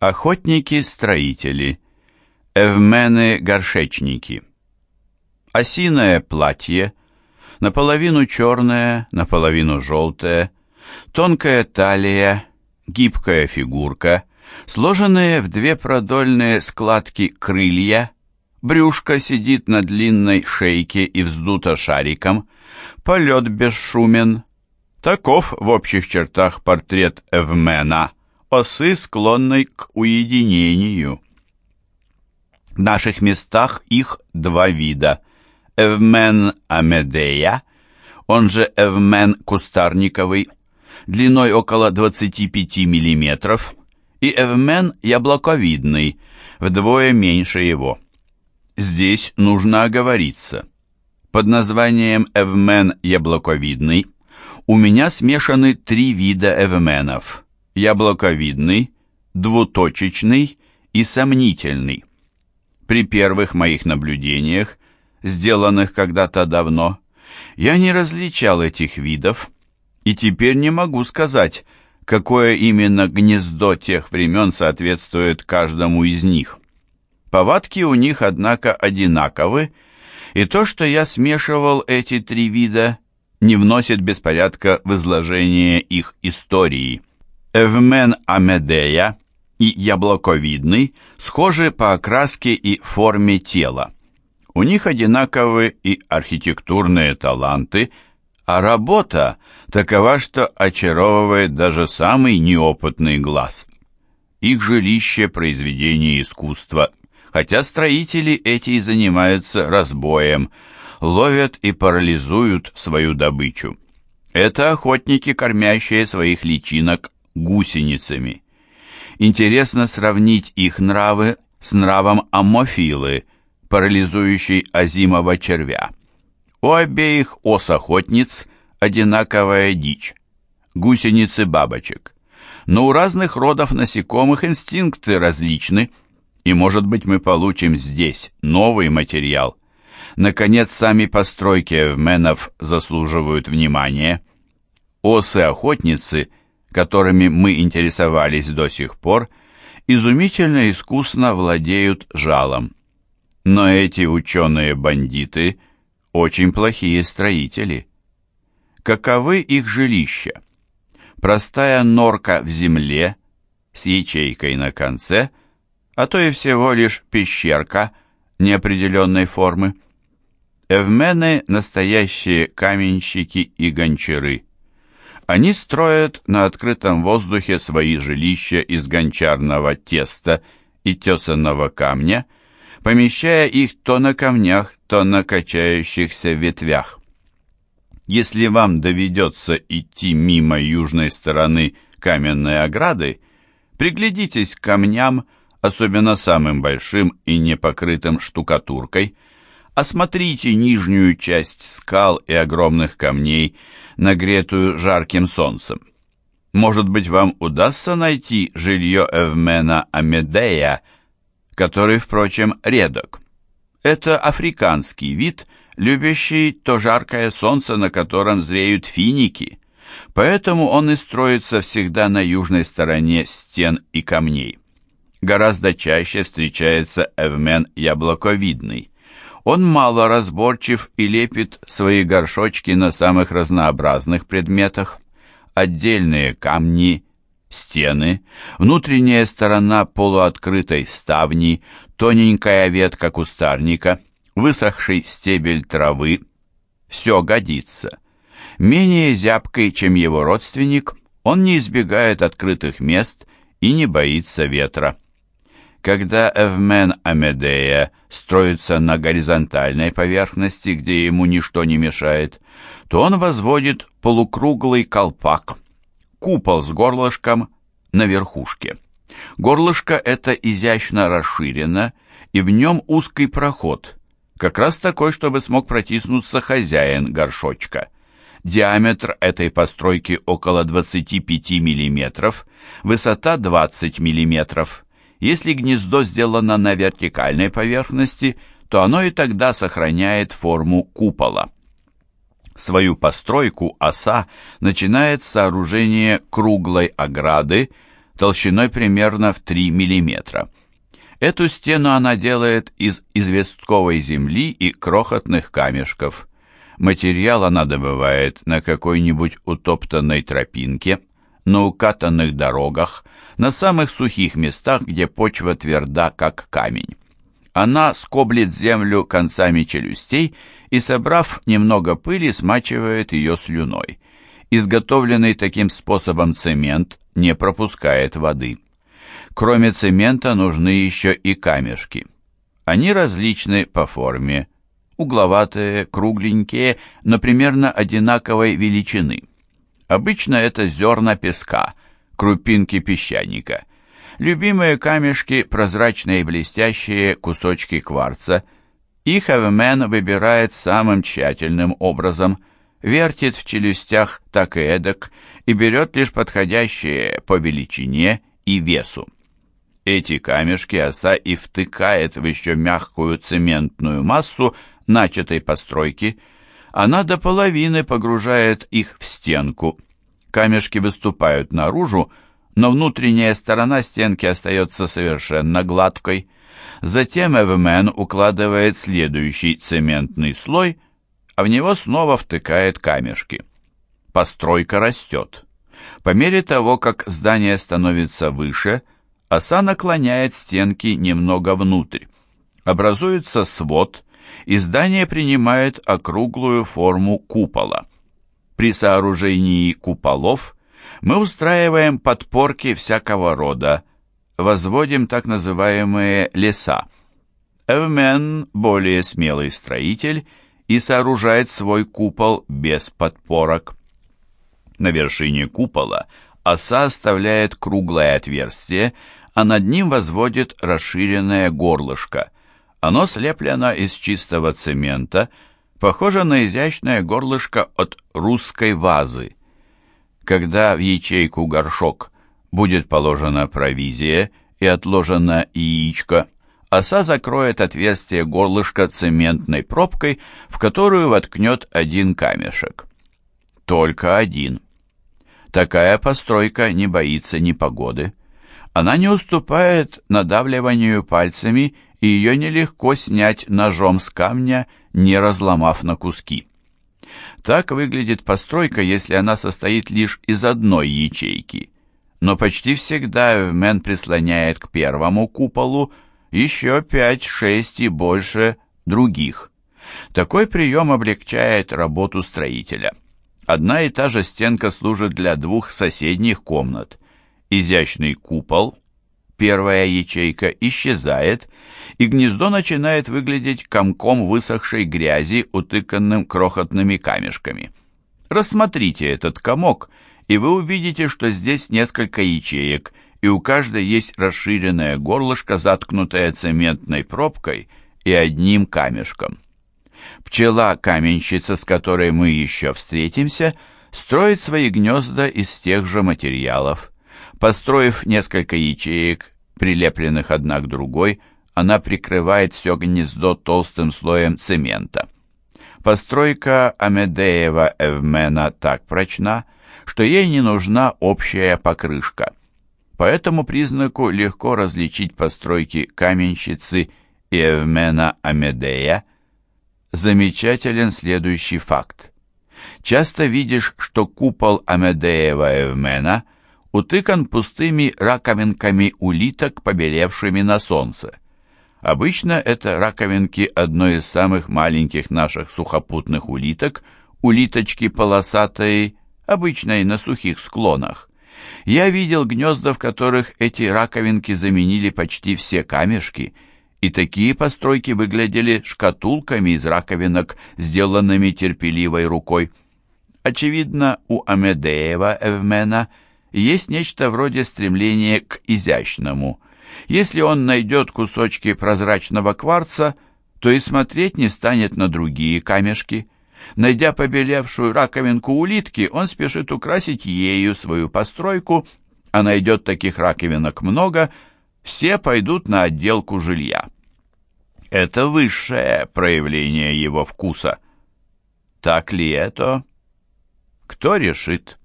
Охотники-строители. Эвмены-горшечники. Осиное платье, наполовину черное, наполовину желтое, тонкая талия, гибкая фигурка, сложенные в две продольные складки крылья, брюшко сидит на длинной шейке и вздуто шариком, полет бесшумен. Таков в общих чертах портрет Эвмена, осы, склонной к уединению. В наших местах их два вида. Эвмен амедея, он же эвмен кустарниковый, длиной около 25 мм, и эвмен яблоковидный, вдвое меньше его. Здесь нужно оговориться. Под названием эвмен яблоковидный у меня смешаны три вида эвменов – яблоковидный, двуточечный и сомнительный. При первых моих наблюдениях, сделанных когда-то давно, я не различал этих видов, и теперь не могу сказать, какое именно гнездо тех времен соответствует каждому из них. Повадки у них, однако, одинаковы, и то, что я смешивал эти три вида, не вносит беспорядка в изложение их истории. Эвмен Амедея и яблоковидный схожи по окраске и форме тела. У них одинаковые и архитектурные таланты, а работа такова, что очаровывает даже самый неопытный глаз. Их жилище – произведение искусства, хотя строители эти и занимаются разбоем, ловят и парализуют свою добычу. Это охотники, кормящие своих личинок гусеницами. Интересно сравнить их нравы с нравом амофилы, парализующей озимого червя. У обеих ос-охотниц одинаковая дичь – гусеницы бабочек. Но у разных родов насекомых инстинкты различны, и, может быть, мы получим здесь новый материал. Наконец, сами постройки эвменов заслуживают внимания. Осы-охотницы – которыми мы интересовались до сих пор, изумительно искусно владеют жалом. Но эти ученые-бандиты очень плохие строители. Каковы их жилища? Простая норка в земле с ячейкой на конце, а то и всего лишь пещерка неопределенной формы. Эвмены – настоящие каменщики и гончары – они строят на открытом воздухе свои жилища из гончарного теста и тесанного камня, помещая их то на камнях, то на качающихся ветвях. Если вам доведется идти мимо южной стороны каменной ограды, приглядитесь к камням, особенно самым большим и не покрытым штукатуркой, осмотрите нижнюю часть скал и огромных камней, нагретую жарким солнцем. Может быть, вам удастся найти жилье Эвмена Амедея, который, впрочем, редок. Это африканский вид, любящий то жаркое солнце, на котором зреют финики, поэтому он и строится всегда на южной стороне стен и камней. Гораздо чаще встречается эвмен яблоковидный. Он мало разборчив и лепит свои горшочки на самых разнообразных предметах. Отдельные камни, стены, внутренняя сторона полуоткрытой ставни, тоненькая ветка кустарника, высохший стебель травы. Все годится. Менее зябкий, чем его родственник, он не избегает открытых мест и не боится ветра. Когда Эвмен Амедея строится на горизонтальной поверхности, где ему ничто не мешает, то он возводит полукруглый колпак, купол с горлышком на верхушке. Горлышко это изящно расширено, и в нем узкий проход, как раз такой, чтобы смог протиснуться хозяин горшочка. Диаметр этой постройки около 25 мм, высота 20 мм. Если гнездо сделано на вертикальной поверхности, то оно и тогда сохраняет форму купола. Свою постройку оса начинает с сооружения круглой ограды, толщиной примерно в 3 мм. Эту стену она делает из известковой земли и крохотных камешков. Материал она добывает на какой-нибудь утоптанной тропинке, на укатанных дорогах, на самых сухих местах, где почва тверда, как камень. Она скоблит землю концами челюстей и, собрав немного пыли, смачивает ее слюной. Изготовленный таким способом цемент не пропускает воды. Кроме цемента нужны еще и камешки. Они различны по форме, угловатые, кругленькие, но примерно одинаковой величины. Обычно это зерна песка, крупинки песчаника. Любимые камешки, прозрачные и блестящие кусочки кварца. Их Эвмен выбирает самым тщательным образом, вертит в челюстях так и эдак и берет лишь подходящие по величине и весу. Эти камешки оса и втыкает в еще мягкую цементную массу начатой постройки, она до половины погружает их в стенку. Камешки выступают наружу, но внутренняя сторона стенки остается совершенно гладкой. Затем Эвмен укладывает следующий цементный слой, а в него снова втыкает камешки. Постройка растет. По мере того, как здание становится выше, оса наклоняет стенки немного внутрь. Образуется свод, и здание принимает округлую форму купола. При сооружении куполов мы устраиваем подпорки всякого рода, возводим так называемые леса. Эвмен, более смелый строитель, и сооружает свой купол без подпорок. На вершине купола оса оставляет круглое отверстие, а над ним возводит расширенное горлышко. Оно слеплено из чистого цемента, похоже на изящное горлышко от русской вазы. Когда в ячейку горшок будет положена провизия и отложено яичко, оса закроет отверстие горлышка цементной пробкой, в которую воткнет один камешек. Только один. Такая постройка не боится непогоды. Она не уступает надавливанию пальцами, и ее нелегко снять ножом с камня, не разломав на куски. Так выглядит постройка, если она состоит лишь из одной ячейки. Но почти всегда Эвмен прислоняет к первому куполу еще пять, шесть и больше других. Такой прием облегчает работу строителя. Одна и та же стенка служит для двух соседних комнат. Изящный купол, первая ячейка, исчезает, и гнездо начинает выглядеть комком высохшей грязи, утыканным крохотными камешками. Рассмотрите этот комок, и вы увидите, что здесь несколько ячеек, и у каждой есть расширенное горлышко, заткнутое цементной пробкой и одним камешком. Пчела-каменщица, с которой мы еще встретимся, строит свои гнезда из тех же материалов. Построив несколько ячеек, прилепленных одна к другой, она прикрывает все гнездо толстым слоем цемента. Постройка Амедеева Эвмена так прочна, что ей не нужна общая покрышка. По этому признаку легко различить постройки каменщицы и Эвмена Амедея, замечателен следующий факт. Часто видишь, что купол Амедеева Эвмена утыкан пустыми раковинками улиток, побелевшими на солнце. Обычно это раковинки одной из самых маленьких наших сухопутных улиток, улиточки полосатые, обычной на сухих склонах. Я видел гнезда, в которых эти раковинки заменили почти все камешки – и такие постройки выглядели шкатулками из раковинок, сделанными терпеливой рукой. Очевидно, у Амедеева Эвмена есть нечто вроде стремления к изящному. Если он найдет кусочки прозрачного кварца, то и смотреть не станет на другие камешки. Найдя побелевшую раковинку улитки, он спешит украсить ею свою постройку, а найдет таких раковинок много – все пойдут на отделку жилья. Это высшее проявление его вкуса. Так ли это? Кто решит?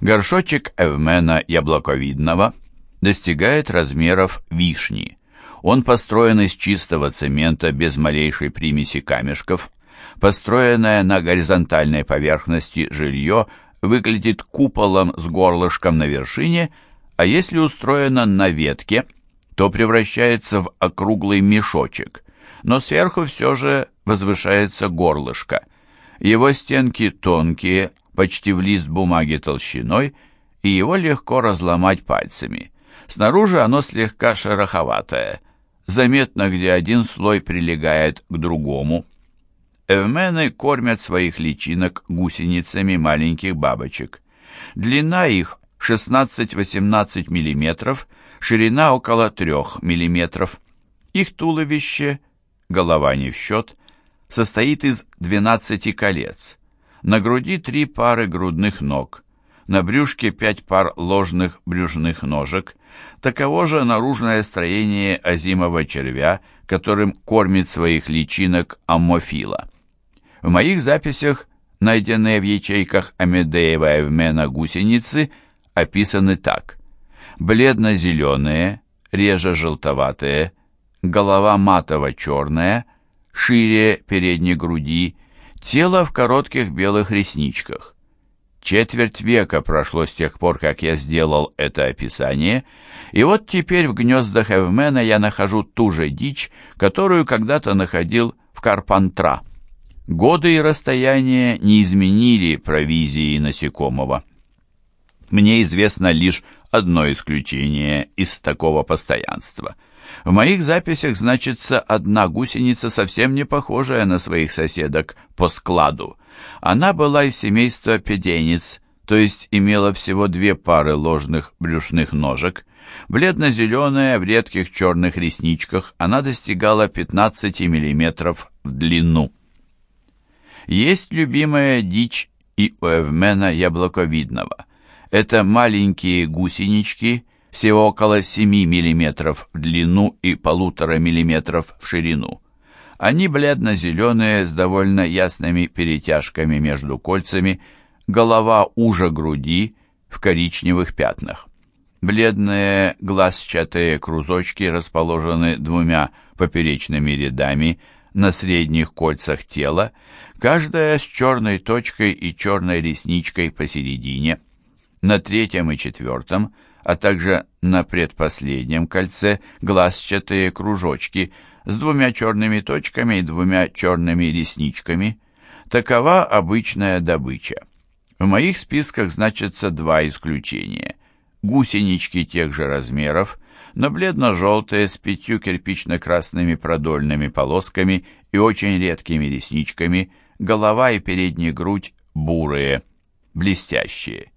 Горшочек эвмена яблоковидного достигает размеров вишни. Он построен из чистого цемента без малейшей примеси камешков. Построенное на горизонтальной поверхности жилье выглядит куполом с горлышком на вершине, а если устроено на ветке, то превращается в округлый мешочек, но сверху все же возвышается горлышко. Его стенки тонкие, почти в лист бумаги толщиной, и его легко разломать пальцами. Снаружи оно слегка шероховатое, заметно, где один слой прилегает к другому. Эвмены кормят своих личинок гусеницами маленьких бабочек. Длина их 16-18 мм, ширина около 3 мм. Их туловище, голова не в счет, состоит из 12 колец. На груди три пары грудных ног, на брюшке пять пар ложных брюшных ножек. Таково же наружное строение озимого червя, которым кормит своих личинок аммофила. В моих записях, найденные в ячейках Амедеева Эвмена гусеницы, описаны так. Бледно-зеленые, реже желтоватые, голова матово-черная, шире передней груди, тело в коротких белых ресничках. Четверть века прошло с тех пор, как я сделал это описание, и вот теперь в гнездах Эвмена я нахожу ту же дичь, которую когда-то находил в Карпантра. Годы и расстояние не изменили провизии насекомого. Мне известно лишь одно исключение из такого постоянства. В моих записях значится одна гусеница, совсем не похожая на своих соседок по складу. Она была из семейства педенец, то есть имела всего две пары ложных брюшных ножек. Бледно-зеленая, в редких черных ресничках, она достигала 15 мм в длину. Есть любимая дичь и у эвмена яблоковидного. Это маленькие гусенички, всего около 7 мм в длину и полутора мм в ширину. Они бледно-зеленые с довольно ясными перетяжками между кольцами, голова уже груди в коричневых пятнах. Бледные глазчатые кружочки расположены двумя поперечными рядами на средних кольцах тела, каждая с черной точкой и черной ресничкой посередине. На третьем и четвертом, а также на предпоследнем кольце глазчатые кружочки с двумя черными точками и двумя черными ресничками. Такова обычная добыча. В моих списках значатся два исключения. Гусенички тех же размеров, но бледно-желтые с пятью кирпично-красными продольными полосками и очень редкими ресничками, голова и передняя грудь бурые, блестящие.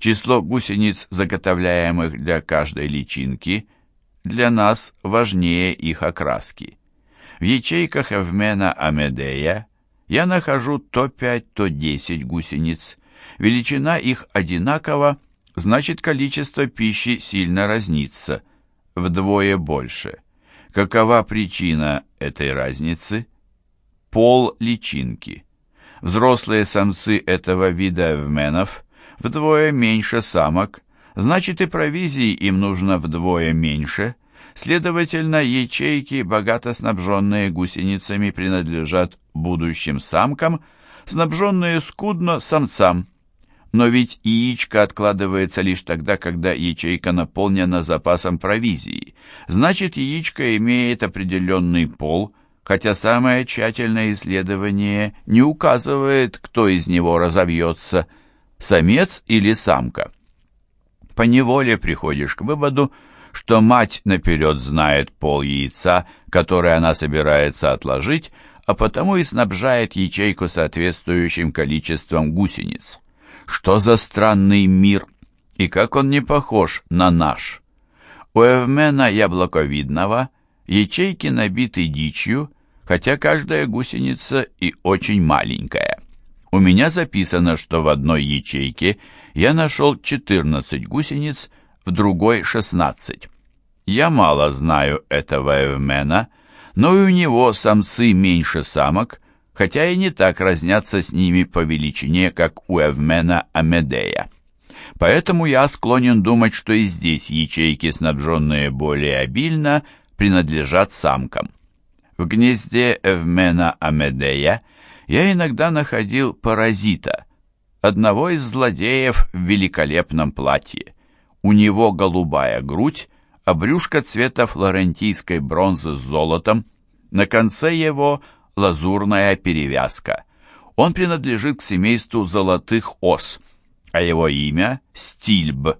Число гусениц, заготовляемых для каждой личинки, для нас важнее их окраски. В ячейках Эвмена Амедея я нахожу то 5, то 10 гусениц. Величина их одинакова, значит количество пищи сильно разнится – вдвое больше. Какова причина этой разницы? Пол личинки. Взрослые самцы этого вида эвменов вдвое меньше самок, значит и провизии им нужно вдвое меньше, следовательно, ячейки, богато снабженные гусеницами, принадлежат будущим самкам, снабженные скудно самцам. Но ведь яичко откладывается лишь тогда, когда ячейка наполнена запасом провизии. Значит, яичко имеет определенный пол, хотя самое тщательное исследование не указывает, кто из него разовьется, самец или самка. По неволе приходишь к выводу, что мать наперед знает пол яйца, которое она собирается отложить, а потому и снабжает ячейку соответствующим количеством гусениц. Что за странный мир, и как он не похож на наш. У Эвмена яблоковидного ячейки набиты дичью, хотя каждая гусеница и очень маленькая. У меня записано, что в одной ячейке я нашел 14 гусениц, в другой 16. Я мало знаю этого Эвмена, но и у него самцы меньше самок, хотя и не так разнятся с ними по величине, как у Эвмена Амедея. Поэтому я склонен думать, что и здесь ячейки, снабженные более обильно, принадлежат самкам. В гнезде Эвмена Амедея я иногда находил паразита, одного из злодеев в великолепном платье. У него голубая грудь, а брюшко цвета флорентийской бронзы с золотом, на конце его лазурная перевязка. Он принадлежит к семейству золотых ос, а его имя — Стильб.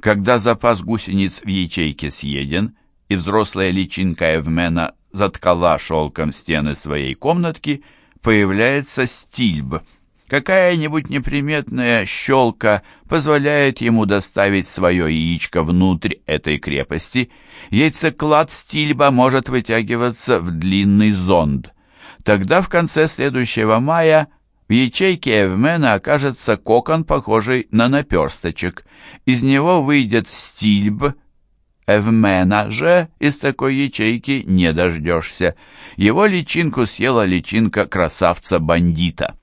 Когда запас гусениц в ячейке съеден, и взрослая личинка Эвмена заткала шелком стены своей комнатки, появляется Стильб — Какая-нибудь неприметная щелка позволяет ему доставить свое яичко внутрь этой крепости. Яйцеклад стильба может вытягиваться в длинный зонд. Тогда в конце следующего мая в ячейке Эвмена окажется кокон, похожий на наперсточек. Из него выйдет стильб, Эвмена же из такой ячейки не дождешься. Его личинку съела личинка красавца-бандита.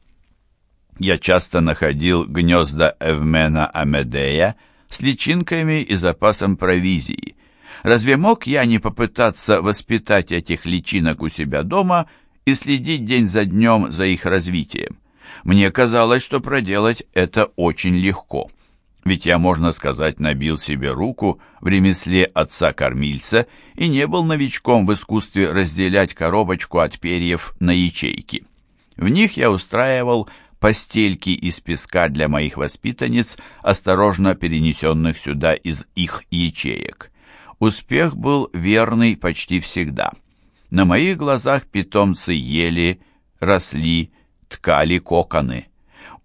Я часто находил гнезда Эвмена Амедея с личинками и запасом провизии. Разве мог я не попытаться воспитать этих личинок у себя дома и следить день за днем за их развитием? Мне казалось, что проделать это очень легко. Ведь я, можно сказать, набил себе руку в ремесле отца-кормильца и не был новичком в искусстве разделять коробочку от перьев на ячейки. В них я устраивал постельки из песка для моих воспитанниц, осторожно перенесенных сюда из их ячеек. Успех был верный почти всегда. На моих глазах питомцы ели, росли, ткали коконы.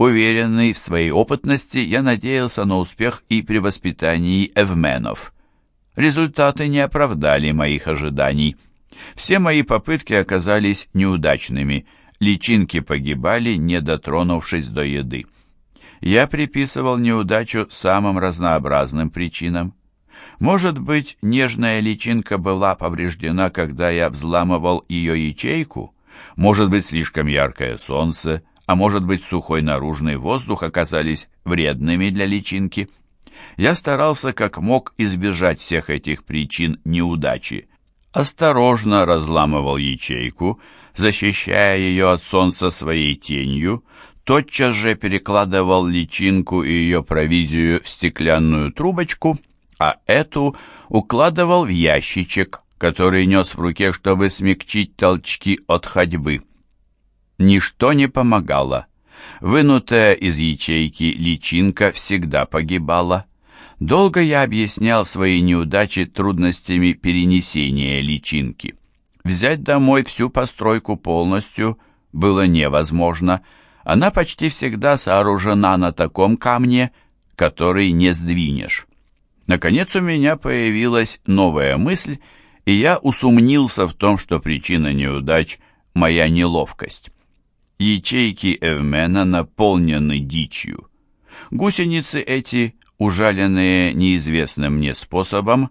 Уверенный в своей опытности, я надеялся на успех и при воспитании эвменов. Результаты не оправдали моих ожиданий. Все мои попытки оказались неудачными – личинки погибали, не дотронувшись до еды. Я приписывал неудачу самым разнообразным причинам. Может быть, нежная личинка была повреждена, когда я взламывал ее ячейку? Может быть, слишком яркое солнце, а может быть, сухой наружный воздух оказались вредными для личинки? Я старался как мог избежать всех этих причин неудачи. Осторожно разламывал ячейку, защищая ее от солнца своей тенью, тотчас же перекладывал личинку и ее провизию в стеклянную трубочку, а эту укладывал в ящичек, который нес в руке, чтобы смягчить толчки от ходьбы. Ничто не помогало. Вынутая из ячейки личинка всегда погибала. Долго я объяснял свои неудачи трудностями перенесения личинки. Взять домой всю постройку полностью было невозможно. Она почти всегда сооружена на таком камне, который не сдвинешь. Наконец у меня появилась новая мысль, и я усомнился в том, что причина неудач – моя неловкость. Ячейки Эвмена наполнены дичью. Гусеницы эти, ужаленные неизвестным мне способом,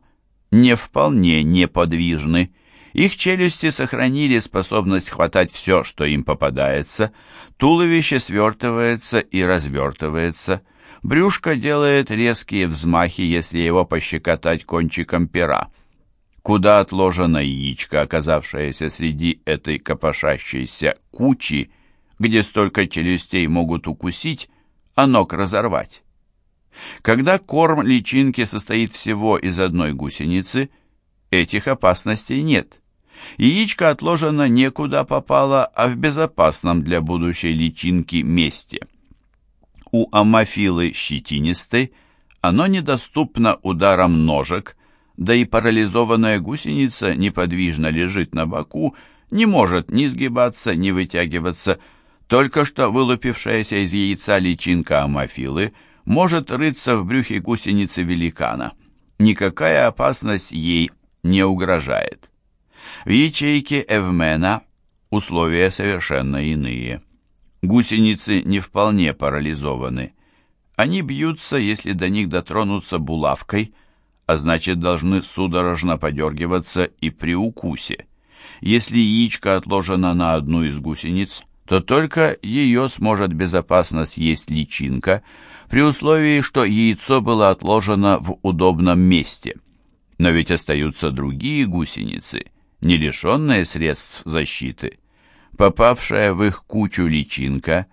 не вполне неподвижны, их челюсти сохранили способность хватать все, что им попадается, туловище свертывается и развертывается, брюшко делает резкие взмахи, если его пощекотать кончиком пера. Куда отложено яичко, оказавшееся среди этой копошащейся кучи, где столько челюстей могут укусить, а ног разорвать? Когда корм личинки состоит всего из одной гусеницы, этих опасностей нет. Яичко отложено некуда попало, а в безопасном для будущей личинки месте. У амофилы щетинистой оно недоступно ударом ножек, да и парализованная гусеница неподвижно лежит на боку, не может ни сгибаться, ни вытягиваться. Только что вылупившаяся из яйца личинка амофилы может рыться в брюхе гусеницы великана. Никакая опасность ей не угрожает. В ячейке Эвмена условия совершенно иные. Гусеницы не вполне парализованы. Они бьются, если до них дотронуться булавкой, а значит должны судорожно подергиваться и при укусе. Если яичко отложено на одну из гусениц, то только ее сможет безопасно съесть личинка, при условии, что яйцо было отложено в удобном месте. Но ведь остаются другие гусеницы, не лишенные средств защиты. Попавшая в их кучу личинка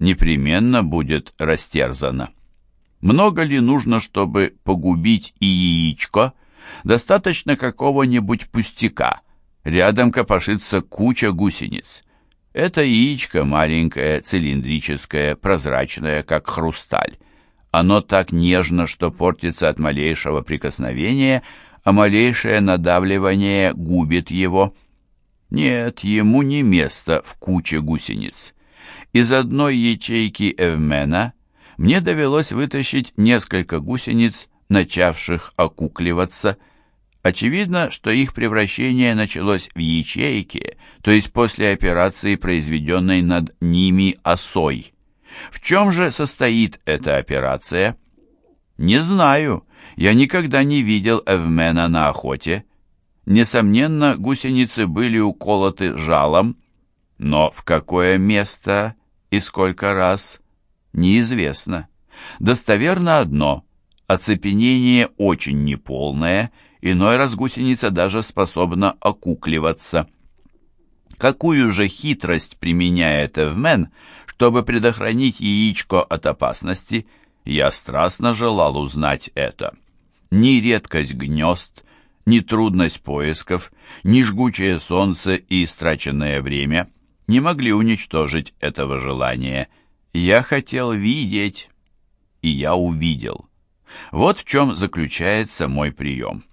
непременно будет растерзана. Много ли нужно, чтобы погубить и яичко? Достаточно какого-нибудь пустяка. Рядом копошится куча гусениц. Это яичко маленькое, цилиндрическое, прозрачное, как хрусталь. Оно так нежно, что портится от малейшего прикосновения, а малейшее надавливание губит его. Нет, ему не место в куче гусениц. Из одной ячейки Эвмена мне довелось вытащить несколько гусениц, начавших окукливаться – Очевидно, что их превращение началось в ячейки, то есть после операции, произведенной над ними осой. В чем же состоит эта операция? Не знаю. Я никогда не видел Эвмена на охоте. Несомненно, гусеницы были уколоты жалом, но в какое место и сколько раз, неизвестно. Достоверно одно – оцепенение очень неполное – Иной раз гусеница даже способна окукливаться. Какую же хитрость применяет Эвмен, чтобы предохранить яичко от опасности, я страстно желал узнать это. Ни редкость гнезд, ни трудность поисков, ни жгучее солнце и истраченное время не могли уничтожить этого желания. Я хотел видеть, и я увидел. Вот в чем заключается мой прием.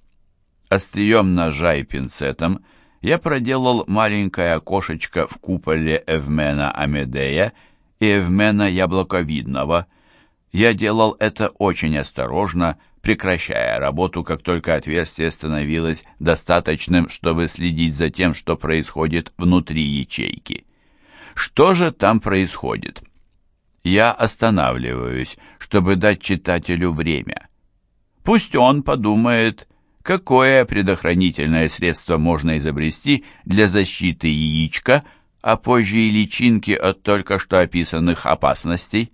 Острием ножа и пинцетом я проделал маленькое окошечко в куполе Эвмена Амедея и Эвмена Яблоковидного. Я делал это очень осторожно, прекращая работу, как только отверстие становилось достаточным, чтобы следить за тем, что происходит внутри ячейки. Что же там происходит? Я останавливаюсь, чтобы дать читателю время. Пусть он подумает, какое предохранительное средство можно изобрести для защиты яичка, а позже и личинки от только что описанных опасностей?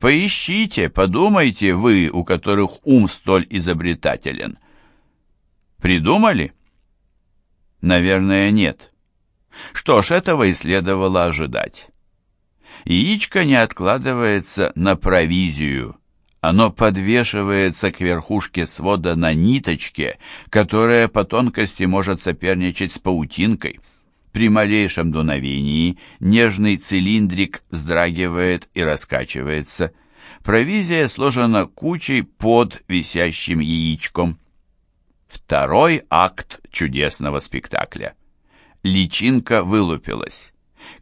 Поищите, подумайте вы, у которых ум столь изобретателен. Придумали? Наверное, нет. Что ж, этого и следовало ожидать. Яичко не откладывается на провизию, оно подвешивается к верхушке свода на ниточке, которая по тонкости может соперничать с паутинкой. При малейшем дуновении нежный цилиндрик вздрагивает и раскачивается. Провизия сложена кучей под висящим яичком. Второй акт чудесного спектакля. Личинка вылупилась.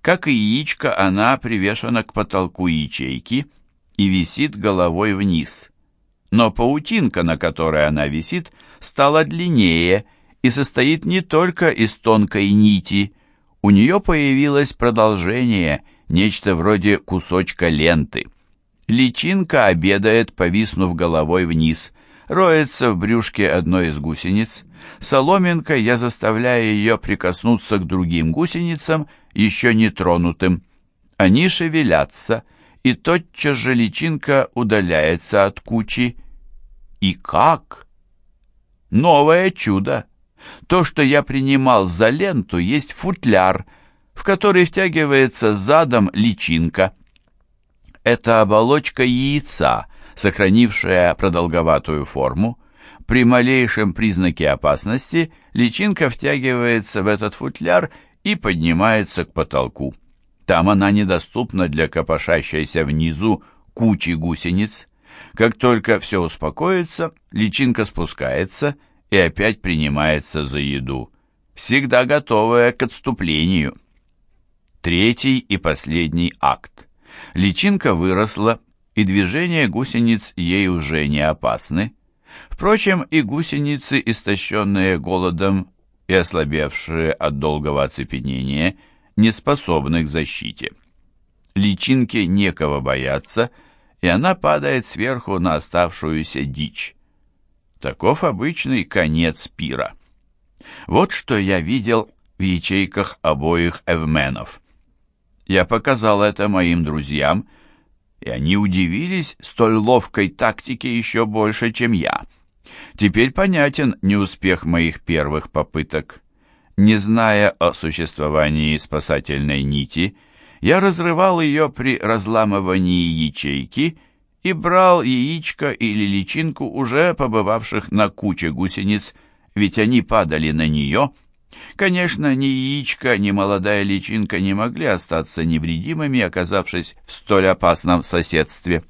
Как и яичко, она привешена к потолку ячейки – и висит головой вниз. Но паутинка, на которой она висит, стала длиннее и состоит не только из тонкой нити. У нее появилось продолжение, нечто вроде кусочка ленты. Личинка обедает, повиснув головой вниз, роется в брюшке одной из гусениц. Соломинкой я заставляю ее прикоснуться к другим гусеницам, еще не тронутым. Они шевелятся, и тотчас же личинка удаляется от кучи. И как? Новое чудо! То, что я принимал за ленту, есть футляр, в который втягивается задом личинка. Это оболочка яйца, сохранившая продолговатую форму. При малейшем признаке опасности личинка втягивается в этот футляр и поднимается к потолку. Там она недоступна для копошащейся внизу кучи гусениц. Как только все успокоится, личинка спускается и опять принимается за еду, всегда готовая к отступлению. Третий и последний акт. Личинка выросла, и движения гусениц ей уже не опасны. Впрочем, и гусеницы, истощенные голодом и ослабевшие от долгого оцепенения – не способны к защите. Личинке некого бояться, и она падает сверху на оставшуюся дичь. Таков обычный конец пира. Вот что я видел в ячейках обоих эвменов. Я показал это моим друзьям, и они удивились столь ловкой тактике еще больше, чем я. Теперь понятен неуспех моих первых попыток. Не зная о существовании спасательной нити, я разрывал ее при разламывании ячейки и брал яичко или личинку уже побывавших на куче гусениц, ведь они падали на нее. Конечно, ни яичко, ни молодая личинка не могли остаться невредимыми, оказавшись в столь опасном соседстве.